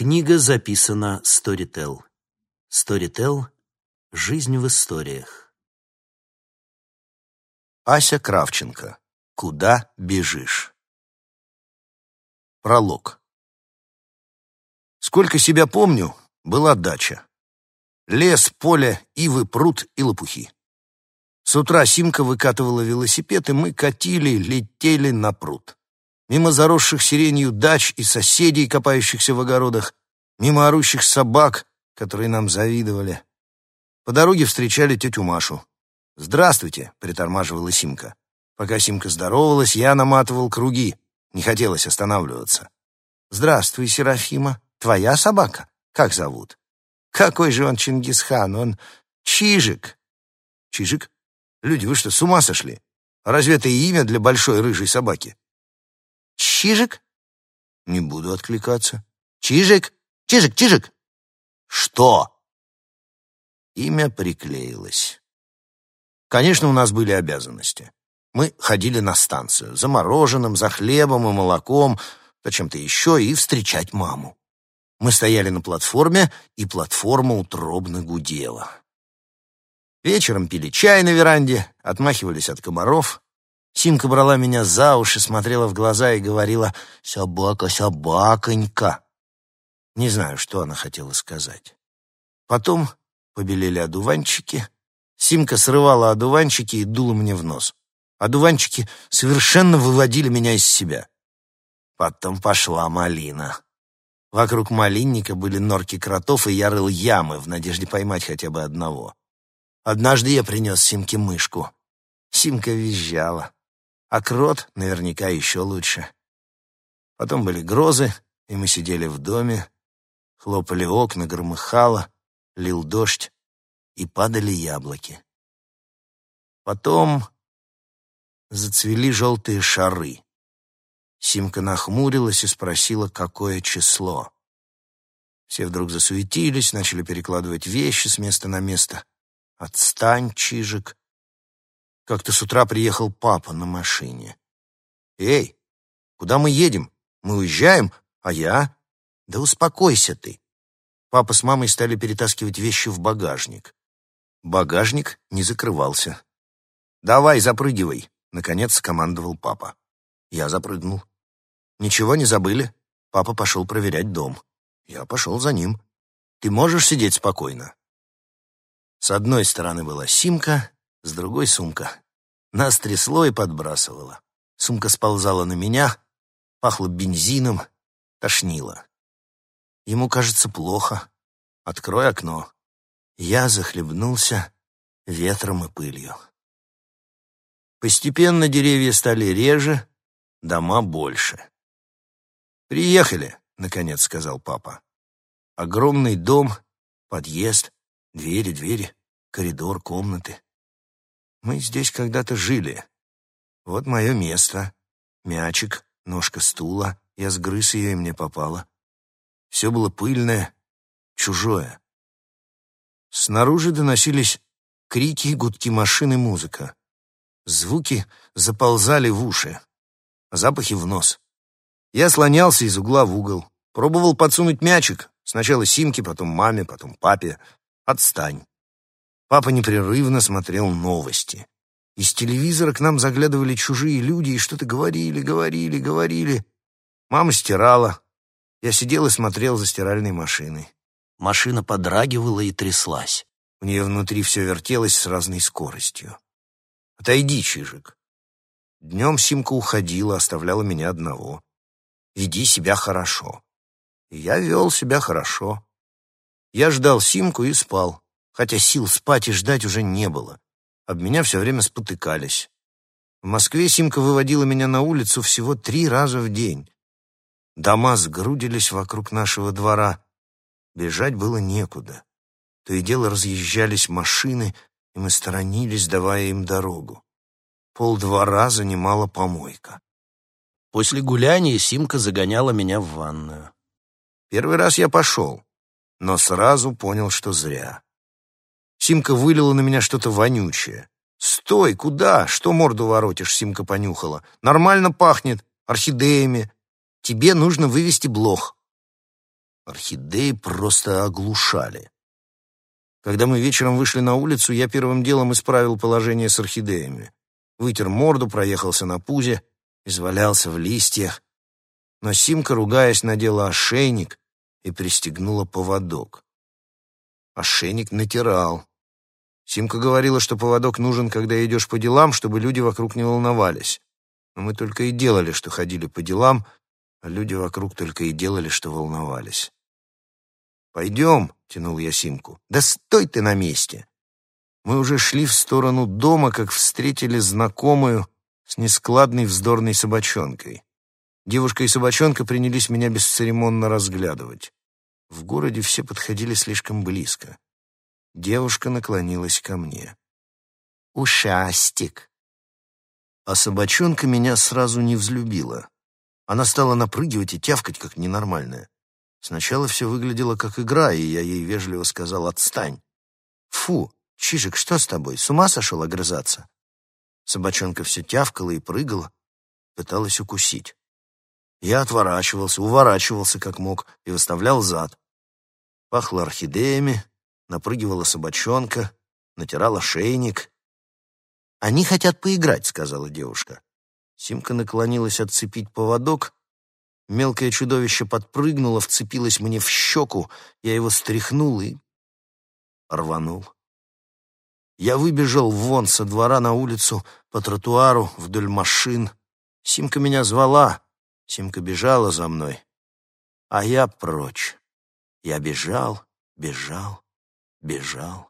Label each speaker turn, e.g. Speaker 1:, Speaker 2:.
Speaker 1: Книга записана Storytel. Storytel — жизнь в историях.
Speaker 2: Ася Кравченко. Куда бежишь? Пролог. Сколько себя помню, была дача. Лес, поле, ивы, пруд и лопухи. С утра Симка выкатывала велосипед, и мы катили, летели на пруд. Мимо заросших сиренью дач и соседей, копающихся в огородах, мимо орущих собак, которые нам завидовали. По дороге встречали тетю Машу. «Здравствуйте», — притормаживала Симка. Пока Симка здоровалась, я наматывал круги. Не хотелось останавливаться. «Здравствуй, Серафима. Твоя собака? Как зовут?» «Какой же он Чингисхан? Он Чижик». «Чижик? Люди, вы что, с ума сошли? Разве это имя для большой рыжей собаки?» «Чижик?» «Не буду откликаться». «Чижик? Чижик, Чижик!» «Что?» Имя приклеилось. Конечно, у нас были обязанности. Мы ходили на станцию за мороженым, за хлебом и молоком, за чем-то еще, и встречать маму. Мы стояли на платформе, и платформа утробно гудела. Вечером пили чай на веранде, отмахивались от комаров. Симка брала меня за уши, смотрела в глаза и говорила «Собака, собаконька». Не знаю, что она хотела сказать. Потом побелели одуванчики. Симка срывала одуванчики и дула мне в нос. Одуванчики совершенно выводили меня из себя. Потом пошла малина. Вокруг малинника были норки кротов, и я рыл ямы в надежде поймать хотя бы одного. Однажды я принес Симке мышку. Симка визжала, а крот наверняка еще лучше. Потом были грозы, и мы сидели в доме, хлопали окна, громыхало, лил дождь, и падали яблоки. Потом зацвели желтые шары. Симка нахмурилась и спросила, какое число. Все вдруг засуетились, начали перекладывать вещи с места на место. «Отстань, Чижик!» Как-то с утра приехал папа на машине. «Эй, куда мы едем? Мы уезжаем, а я?» «Да успокойся ты!» Папа с мамой стали перетаскивать вещи в багажник. Багажник не закрывался. «Давай, запрыгивай!» — наконец скомандовал папа. Я запрыгнул. «Ничего не забыли?» Папа пошел проверять дом. Я пошел за ним. «Ты можешь сидеть спокойно?» С одной стороны была Симка, с другой — сумка. Нас трясло и подбрасывало. Сумка сползала на меня, пахло бензином, тошнило. Ему кажется плохо. Открой окно. Я захлебнулся ветром и пылью. Постепенно деревья стали реже, дома больше. «Приехали», — наконец сказал папа. Огромный дом, подъезд, Двери, двери, коридор, комнаты. Мы здесь когда-то жили. Вот мое место. Мячик, ножка стула. Я сгрыз ее, и мне попало. Все было пыльное, чужое. Снаружи доносились крики, гудки машин и музыка. Звуки заползали в уши, запахи в нос. Я слонялся из угла в угол, пробовал подсунуть мячик, сначала Симке, потом маме, потом папе, Отстань. Папа непрерывно смотрел новости. Из телевизора к нам заглядывали чужие люди и что-то говорили, говорили, говорили. Мама стирала. Я сидел и смотрел за стиральной машиной.
Speaker 1: Машина подрагивала и тряслась.
Speaker 2: У нее внутри все вертелось с разной скоростью. «Отойди, Чижик». Днем Симка уходила, оставляла меня одного. «Веди себя хорошо». И я вел себя хорошо. Я ждал Симку и спал, хотя сил спать и ждать уже не было. Об меня все время спотыкались. В Москве Симка выводила меня на улицу всего три раза в день. Дома сгрудились вокруг нашего двора. Бежать было некуда. То и дело разъезжались машины, и мы сторонились, давая им дорогу. Пол двора занимала помойка.
Speaker 1: После гуляния Симка загоняла меня в ванную.
Speaker 2: Первый раз я пошел но сразу понял, что зря. Симка вылила на меня что-то вонючее. «Стой! Куда? Что морду воротишь?» Симка понюхала. «Нормально пахнет. Орхидеями. Тебе нужно вывести блох». Орхидеи просто оглушали. Когда мы вечером вышли на улицу, я первым делом исправил положение с орхидеями. Вытер морду, проехался на пузе, извалялся в листьях. Но Симка, ругаясь, надела ошейник и пристегнула поводок. Ошейник натирал. Симка говорила, что поводок нужен, когда идешь по делам, чтобы люди вокруг не волновались. Но мы только и делали, что ходили по делам, а люди вокруг только и делали, что волновались. «Пойдем», — тянул я Симку. «Да стой ты на месте!» Мы уже шли в сторону дома, как встретили знакомую с нескладной вздорной собачонкой. Девушка и собачонка принялись меня бесцеремонно разглядывать. В городе все подходили слишком близко. Девушка наклонилась ко мне. «Ушастик!» А собачонка меня сразу не взлюбила. Она стала напрыгивать и тявкать, как ненормальная. Сначала все выглядело как игра, и я ей вежливо сказал «отстань». «Фу, Чижик, что с тобой? С ума сошел огрызаться?» Собачонка все тявкала и прыгала, пыталась укусить. Я отворачивался, уворачивался как мог и выставлял зад. Пахло орхидеями, напрыгивала собачонка, натирала шейник. «Они хотят поиграть», — сказала девушка. Симка наклонилась отцепить поводок, Мелкое чудовище подпрыгнуло, вцепилось мне в щеку, я его стряхнул и рванул. Я выбежал вон со двора на улицу, по тротуару, вдоль машин. Симка меня звала, Симка бежала за мной, а я прочь. Я бежал, бежал, бежал.